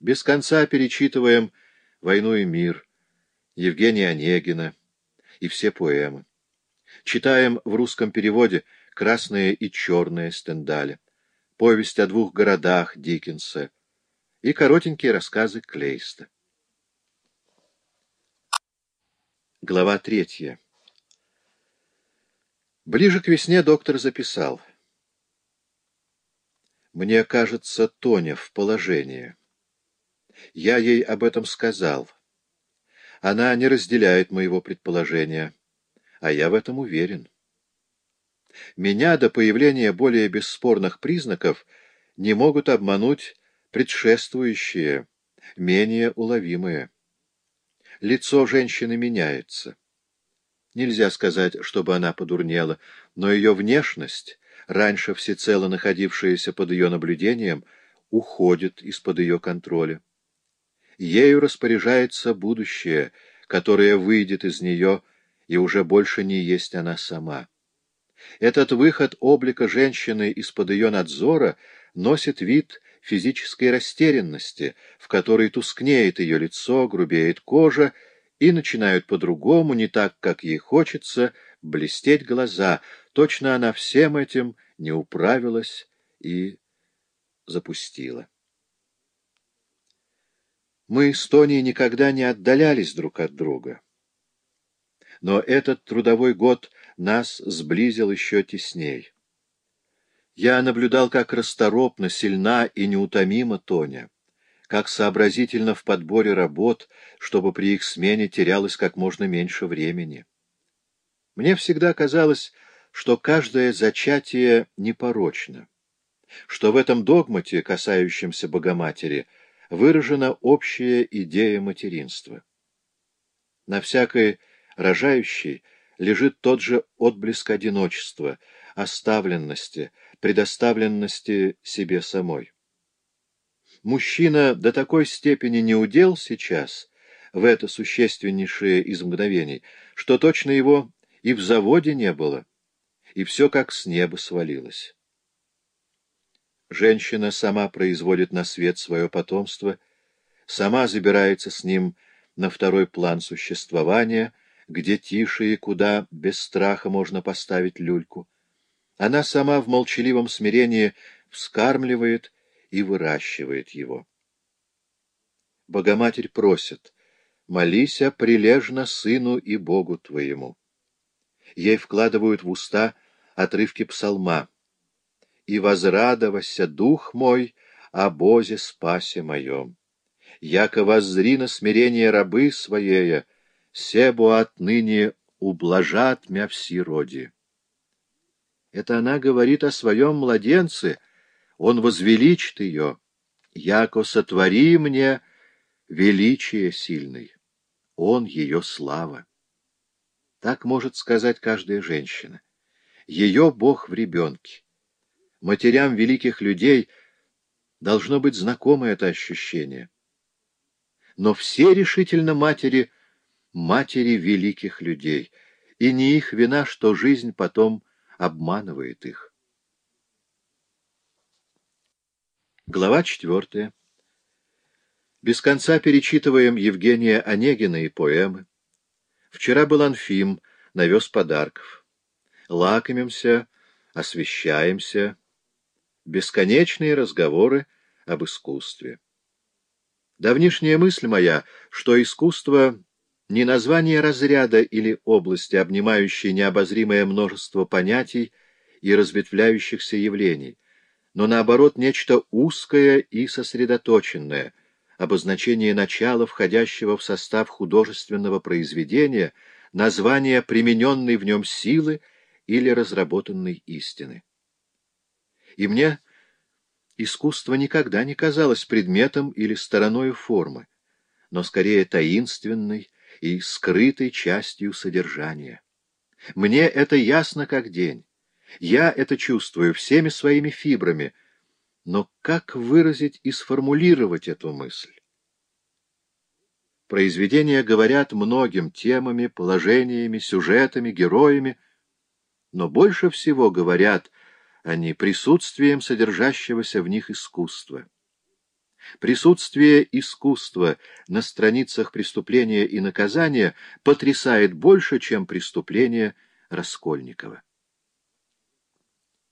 Без конца перечитываем «Войну и мир», Евгения Онегина и все поэмы. Читаем в русском переводе «Красное и черное» Стендаля, повесть о двух городах Диккенса и коротенькие рассказы Клейста. Глава третья. Ближе к весне доктор записал. «Мне кажется, Тоня в положении. Я ей об этом сказал. Она не разделяет моего предположения, а я в этом уверен. Меня до появления более бесспорных признаков не могут обмануть предшествующие, менее уловимые. Лицо женщины меняется. Нельзя сказать, чтобы она подурнела, но ее внешность, раньше всецело находившаяся под ее наблюдением, уходит из-под ее контроля. Ею распоряжается будущее, которое выйдет из нее, и уже больше не есть она сама. Этот выход облика женщины из-под ее надзора носит вид физической растерянности, в которой тускнеет ее лицо, грубеет кожа, и начинают по-другому, не так, как ей хочется, блестеть глаза. Точно она всем этим не управилась и запустила. Мы с Тони никогда не отдалялись друг от друга. Но этот трудовой год нас сблизил еще тесней. Я наблюдал, как расторопно, сильна и неутомима Тоня, как сообразительно в подборе работ, чтобы при их смене терялось как можно меньше времени. Мне всегда казалось, что каждое зачатие непорочно, что в этом догмате, касающемся Богоматери, выражена общая идея материнства. На всякой рожающей лежит тот же отблеск одиночества, оставленности, предоставленности себе самой. Мужчина до такой степени не удел сейчас, в это существеннейшее из мгновений, что точно его и в заводе не было, и все как с неба свалилось. Женщина сама производит на свет свое потомство, сама забирается с ним на второй план существования, где тише и куда без страха можно поставить люльку. Она сама в молчаливом смирении вскармливает и выращивает его. Богоматерь просит, молися прилежно сыну и Богу твоему. Ей вкладывают в уста отрывки псалма — и возрадовался дух мой о Бозе спасе моем. Яко воззри на смирение рабы своея, себу отныне ублажат мя все роди. Это она говорит о своем младенце, он возвеличит ее, яко сотвори мне величие сильный, он ее слава. Так может сказать каждая женщина. Ее Бог в ребенке матерям великих людей должно быть знакомо это ощущение. Но все решительно матери — матери великих людей, и не их вина, что жизнь потом обманывает их. Глава четвертая. Без конца перечитываем Евгения Онегина и поэмы. Вчера был Анфим, навез подарков. Лакомимся, освещаемся, бесконечные разговоры об искусстве. Давнишняя мысль моя, что искусство — не название разряда или области, обнимающей необозримое множество понятий и разветвляющихся явлений, но, наоборот, нечто узкое и сосредоточенное, обозначение начала, входящего в состав художественного произведения, название примененной в нем силы или разработанной истины. И мне искусство никогда не казалось предметом или стороной формы, но скорее таинственной и скрытой частью содержания. Мне это ясно как день. Я это чувствую всеми своими фибрами, но как выразить и сформулировать эту мысль? Произведения говорят многим темами, положениями, сюжетами, героями, но больше всего говорят а не присутствием содержащегося в них искусства. Присутствие искусства на страницах преступления и наказания потрясает больше, чем преступление Раскольникова.